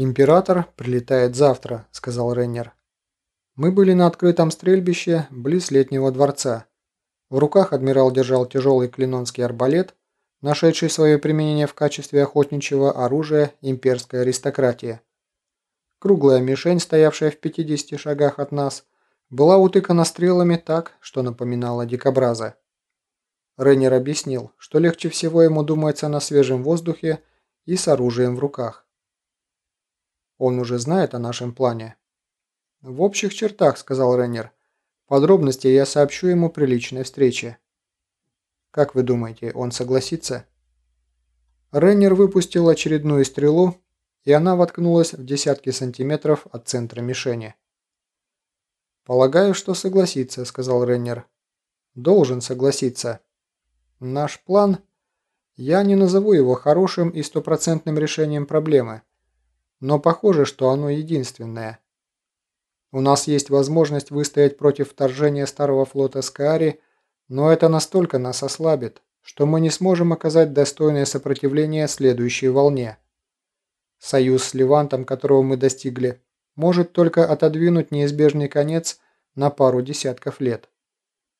«Император прилетает завтра», — сказал Реннер. Мы были на открытом стрельбище близ летнего дворца. В руках адмирал держал тяжелый клинонский арбалет, нашедший свое применение в качестве охотничьего оружия имперской аристократии. Круглая мишень, стоявшая в 50 шагах от нас, была утыкана стрелами так, что напоминала дикобраза. Рейнер объяснил, что легче всего ему думается на свежем воздухе и с оружием в руках. Он уже знает о нашем плане. «В общих чертах», — сказал Рейнер. «Подробности я сообщу ему при личной встрече». «Как вы думаете, он согласится?» Рейнер выпустил очередную стрелу, и она воткнулась в десятки сантиметров от центра мишени. «Полагаю, что согласится», — сказал Рейнер. «Должен согласиться. Наш план... Я не назову его хорошим и стопроцентным решением проблемы, но похоже, что оно единственное. У нас есть возможность выстоять против вторжения Старого флота Скаари, но это настолько нас ослабит, что мы не сможем оказать достойное сопротивление следующей волне. Союз с Левантом, которого мы достигли, может только отодвинуть неизбежный конец на пару десятков лет.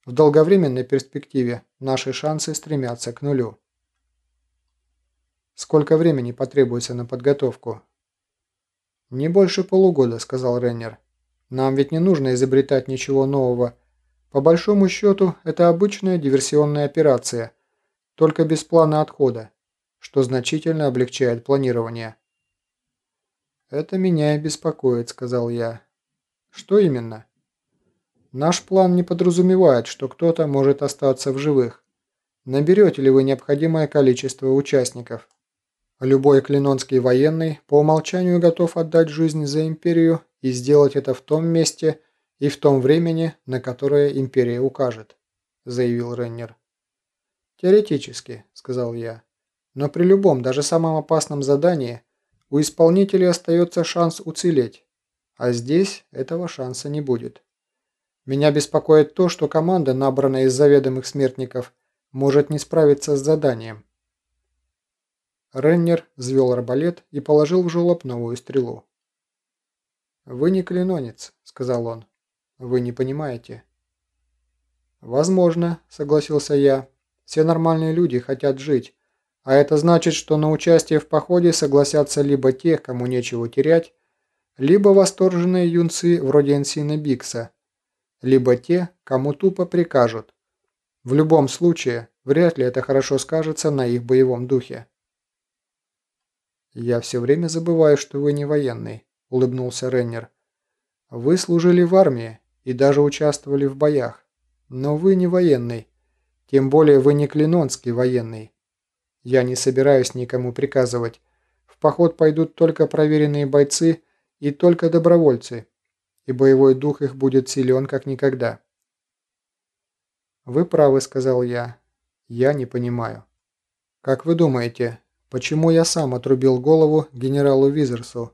В долговременной перспективе наши шансы стремятся к нулю. Сколько времени потребуется на подготовку? Не больше полугода, сказал Реннер. Нам ведь не нужно изобретать ничего нового. По большому счету, это обычная диверсионная операция, только без плана отхода, что значительно облегчает планирование. «Это меня и беспокоит», — сказал я. «Что именно?» Наш план не подразумевает, что кто-то может остаться в живых. Наберете ли вы необходимое количество участников? Любой клинонский военный по умолчанию готов отдать жизнь за империю и сделать это в том месте и в том времени, на которое империя укажет», – заявил Реннер. «Теоретически», – сказал я. «Но при любом, даже самом опасном задании у исполнителя остается шанс уцелеть, а здесь этого шанса не будет». Меня беспокоит то, что команда, набранная из заведомых смертников, может не справиться с заданием. Реннер взвел арбалет и положил в жёлоб новую стрелу. «Вы не клинонец», — сказал он. «Вы не понимаете». «Возможно», — согласился я. «Все нормальные люди хотят жить, а это значит, что на участие в походе согласятся либо те, кому нечего терять, либо восторженные юнцы вроде Энсина Бикса, либо те, кому тупо прикажут. В любом случае, вряд ли это хорошо скажется на их боевом духе. «Я все время забываю, что вы не военный», – улыбнулся Реннер. «Вы служили в армии и даже участвовали в боях, но вы не военный, тем более вы не клинонский военный. Я не собираюсь никому приказывать. В поход пойдут только проверенные бойцы и только добровольцы, и боевой дух их будет силен как никогда. «Вы правы», — сказал я. «Я не понимаю». «Как вы думаете, почему я сам отрубил голову генералу Визерсу?»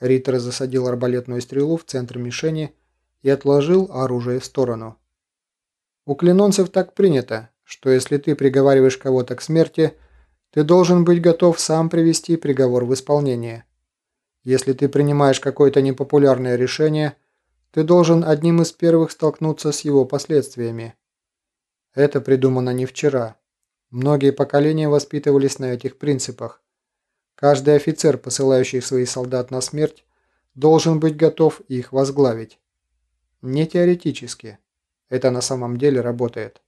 Риттер засадил арбалетную стрелу в центр мишени и отложил оружие в сторону. «У клинонцев так принято, что если ты приговариваешь кого-то к смерти, ты должен быть готов сам привести приговор в исполнение». Если ты принимаешь какое-то непопулярное решение, ты должен одним из первых столкнуться с его последствиями. Это придумано не вчера. Многие поколения воспитывались на этих принципах. Каждый офицер, посылающий своих солдат на смерть, должен быть готов их возглавить. Не теоретически. Это на самом деле работает.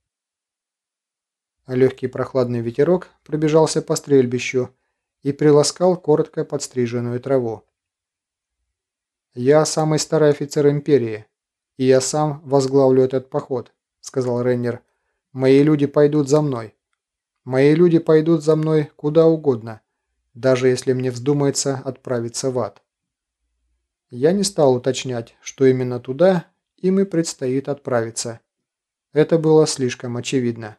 Легкий прохладный ветерок пробежался по стрельбищу, и приласкал коротко подстриженную траву. «Я самый старый офицер Империи, и я сам возглавлю этот поход», — сказал Рейнер. «Мои люди пойдут за мной. Мои люди пойдут за мной куда угодно, даже если мне вздумается отправиться в ад». Я не стал уточнять, что именно туда им и предстоит отправиться. Это было слишком очевидно.